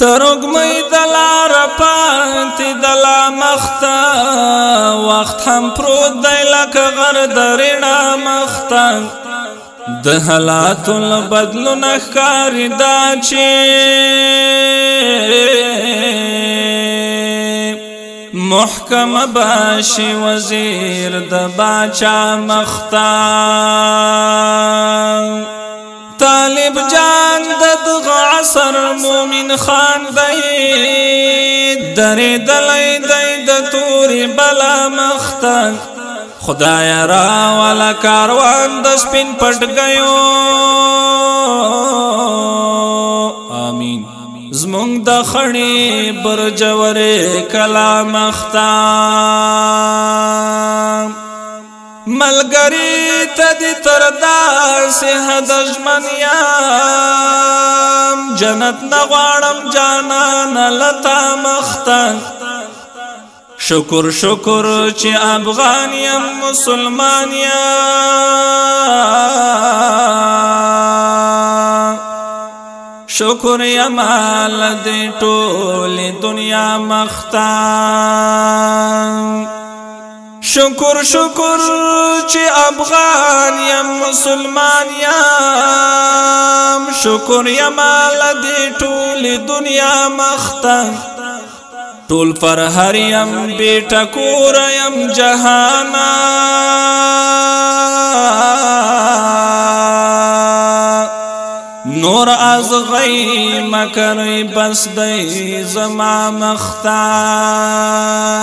ترګمې دلار پات دلا مختا وخت هم پروت دی لکه غر درنا مختا د حالات بدلو نه ښکاری دا چې محکم باشي وزیر د باچا مختا مومن خان دی درې دلې دی د تورې بلا مختن خدای را والا کاروان د سپین پټ گیو امين زمونږ د خړې برجورې کلام اختام ملګری ته د تردا صحت ژمن یار جنت نغواړم جانان لتا مخته شکر شکر چې افغان یم مسلمان یا شکر یم حال دې ټول دنیا مختان شکر شکر چې افغان یم مسلمان یم شکر یما لدی ټول دنیا مخته ټول پر هر یم بیٹا کور یم جهانا نور از غی مکر بس دی زما مختار